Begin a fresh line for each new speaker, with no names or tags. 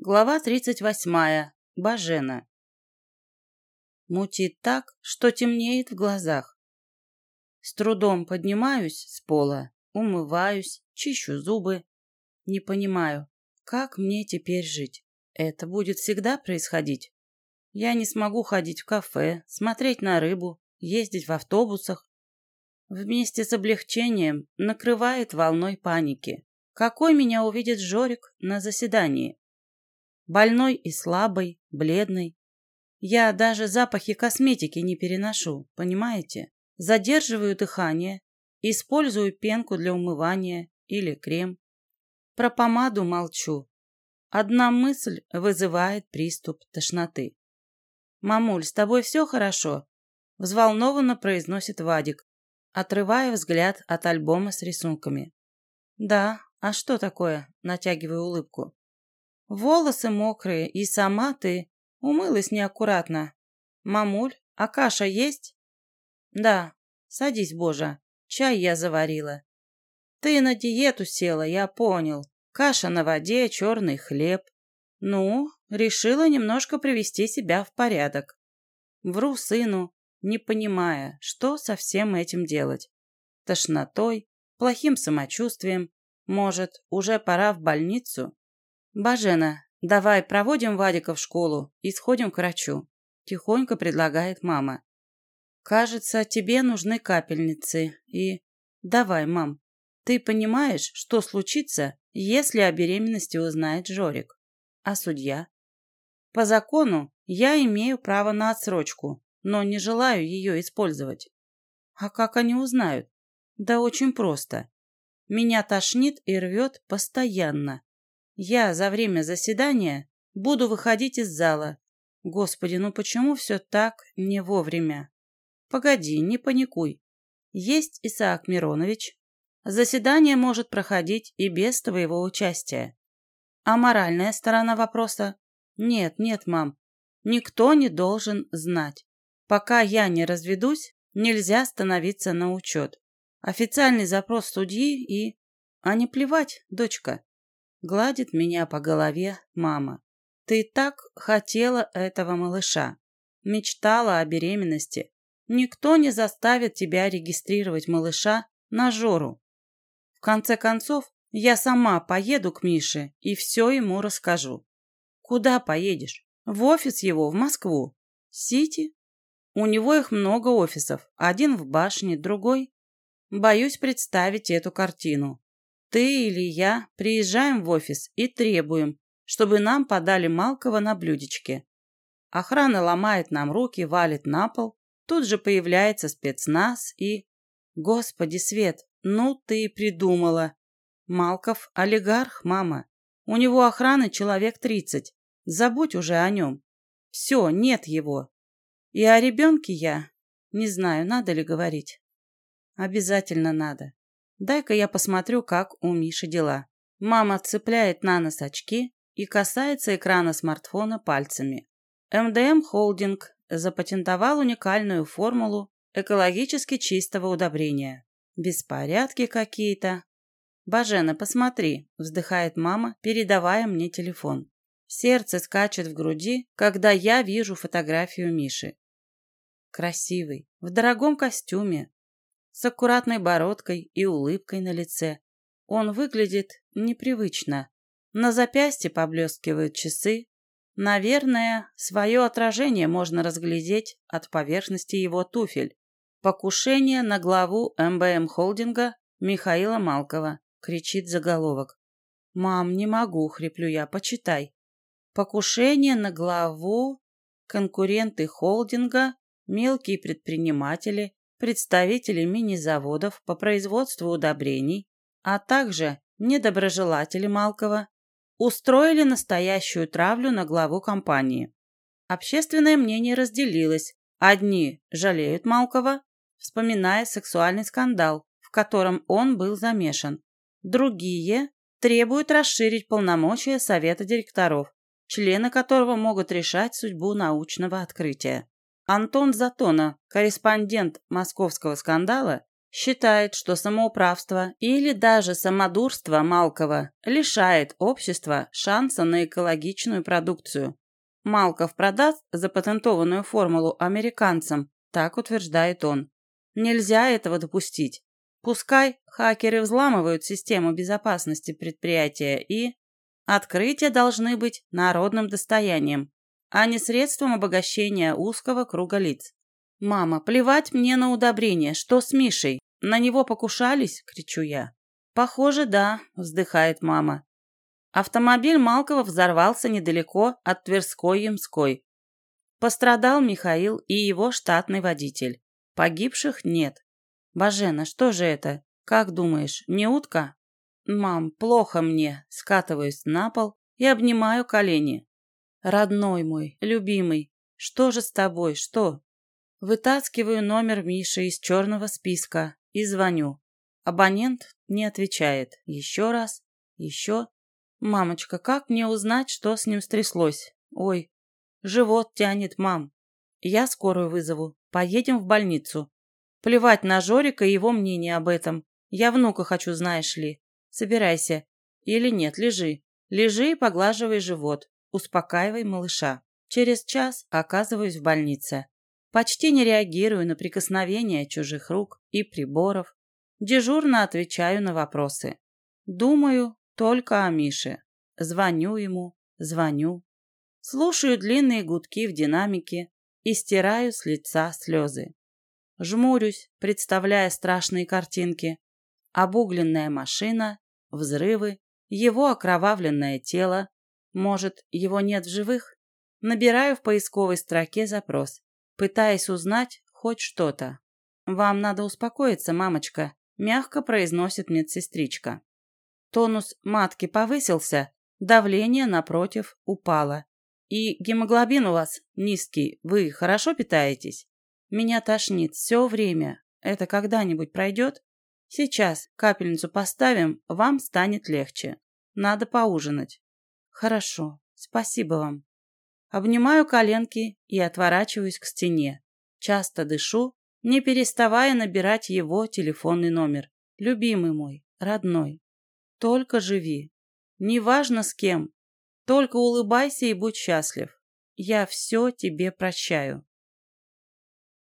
Глава 38. Бажена. Мутит так, что темнеет в глазах. С трудом поднимаюсь с пола, умываюсь, чищу зубы. Не понимаю, как мне теперь жить. Это будет всегда происходить. Я не смогу ходить в кафе, смотреть на рыбу, ездить в автобусах. Вместе с облегчением накрывает волной паники. Какой меня увидит Жорик на заседании? Больной и слабый, бледный. Я даже запахи косметики не переношу, понимаете? Задерживаю дыхание, использую пенку для умывания или крем. Про помаду молчу. Одна мысль вызывает приступ тошноты. «Мамуль, с тобой все хорошо?» Взволнованно произносит Вадик, отрывая взгляд от альбома с рисунками. «Да, а что такое?» Натягиваю улыбку. Волосы мокрые, и сама ты умылась неаккуратно. Мамуль, а каша есть? Да, садись, Божа, чай я заварила. Ты на диету села, я понял. Каша на воде, черный хлеб. Ну, решила немножко привести себя в порядок. Вру сыну, не понимая, что со всем этим делать. Тошнотой, плохим самочувствием. Может, уже пора в больницу? «Бажена, давай проводим Вадика в школу и сходим к врачу», – тихонько предлагает мама. «Кажется, тебе нужны капельницы и...» «Давай, мам, ты понимаешь, что случится, если о беременности узнает Жорик? А судья?» «По закону я имею право на отсрочку, но не желаю ее использовать». «А как они узнают?» «Да очень просто. Меня тошнит и рвет постоянно. Я за время заседания буду выходить из зала. Господи, ну почему все так не вовремя? Погоди, не паникуй. Есть Исаак Миронович. Заседание может проходить и без твоего участия. А моральная сторона вопроса? Нет, нет, мам. Никто не должен знать. Пока я не разведусь, нельзя становиться на учет. Официальный запрос судьи и... А не плевать, дочка. Гладит меня по голове мама. Ты так хотела этого малыша. Мечтала о беременности. Никто не заставит тебя регистрировать малыша на Жору. В конце концов, я сама поеду к Мише и все ему расскажу. Куда поедешь? В офис его, в Москву. Сити? У него их много офисов. Один в башне, другой. Боюсь представить эту картину. Ты или я приезжаем в офис и требуем, чтобы нам подали Малкова на блюдечке. Охрана ломает нам руки, валит на пол. Тут же появляется спецназ и... Господи, Свет, ну ты и придумала. Малков – олигарх, мама. У него охраны человек тридцать. Забудь уже о нем. Все, нет его. И о ребенке я... Не знаю, надо ли говорить. Обязательно надо. Дай-ка я посмотрю, как у Миши дела. Мама цепляет на нос очки и касается экрана смартфона пальцами. МДМ Холдинг запатентовал уникальную формулу экологически чистого удобрения. Беспорядки какие-то. «Бажена, посмотри», – вздыхает мама, передавая мне телефон. Сердце скачет в груди, когда я вижу фотографию Миши. Красивый, в дорогом костюме, с аккуратной бородкой и улыбкой на лице. Он выглядит непривычно. На запястье поблескивают часы. Наверное, свое отражение можно разглядеть от поверхности его туфель. «Покушение на главу МБМ Холдинга Михаила Малкова», — кричит заголовок. «Мам, не могу», — хриплю я, — «почитай». «Покушение на главу конкуренты холдинга, мелкие предприниматели, представители мини-заводов по производству удобрений, а также недоброжелатели Малкова, устроили настоящую травлю на главу компании. Общественное мнение разделилось. Одни жалеют Малкова, вспоминая сексуальный скандал, в котором он был замешан. Другие требуют расширить полномочия Совета директоров, члены которого могут решать судьбу научного открытия. Антон Затона, корреспондент московского скандала, Считает, что самоуправство или даже самодурство Малкова лишает общества шанса на экологичную продукцию. Малков продаст запатентованную формулу американцам, так утверждает он. Нельзя этого допустить. Пускай хакеры взламывают систему безопасности предприятия и... Открытия должны быть народным достоянием, а не средством обогащения узкого круга лиц. «Мама, плевать мне на удобрение. Что с Мишей? На него покушались?» – кричу я. «Похоже, да», – вздыхает мама. Автомобиль Малкова взорвался недалеко от Тверской-Ямской. Пострадал Михаил и его штатный водитель. Погибших нет. Бажена, что же это? Как думаешь, не утка? Мам, плохо мне. Скатываюсь на пол и обнимаю колени. Родной мой, любимый, что же с тобой, что? Вытаскиваю номер Миши из черного списка и звоню. Абонент не отвечает. Еще раз. Еще. Мамочка, как мне узнать, что с ним стряслось? Ой, живот тянет, мам. Я скорую вызову. Поедем в больницу. Плевать на Жорика и его мнение об этом. Я внука хочу, знаешь ли. Собирайся. Или нет, лежи. Лежи и поглаживай живот. Успокаивай малыша. Через час оказываюсь в больнице. Почти не реагирую на прикосновения чужих рук и приборов. Дежурно отвечаю на вопросы. Думаю только о Мише. Звоню ему, звоню. Слушаю длинные гудки в динамике и стираю с лица слезы. Жмурюсь, представляя страшные картинки. Обугленная машина, взрывы, его окровавленное тело. Может, его нет в живых? Набираю в поисковой строке запрос пытаясь узнать хоть что-то. «Вам надо успокоиться, мамочка», – мягко произносит медсестричка. Тонус матки повысился, давление, напротив, упало. И гемоглобин у вас низкий, вы хорошо питаетесь? Меня тошнит все время. Это когда-нибудь пройдет? Сейчас капельницу поставим, вам станет легче. Надо поужинать. Хорошо, спасибо вам. Обнимаю коленки и отворачиваюсь к стене. Часто дышу, не переставая набирать его телефонный номер. Любимый мой, родной. Только живи. Неважно с кем. Только улыбайся и будь счастлив. Я все тебе прощаю.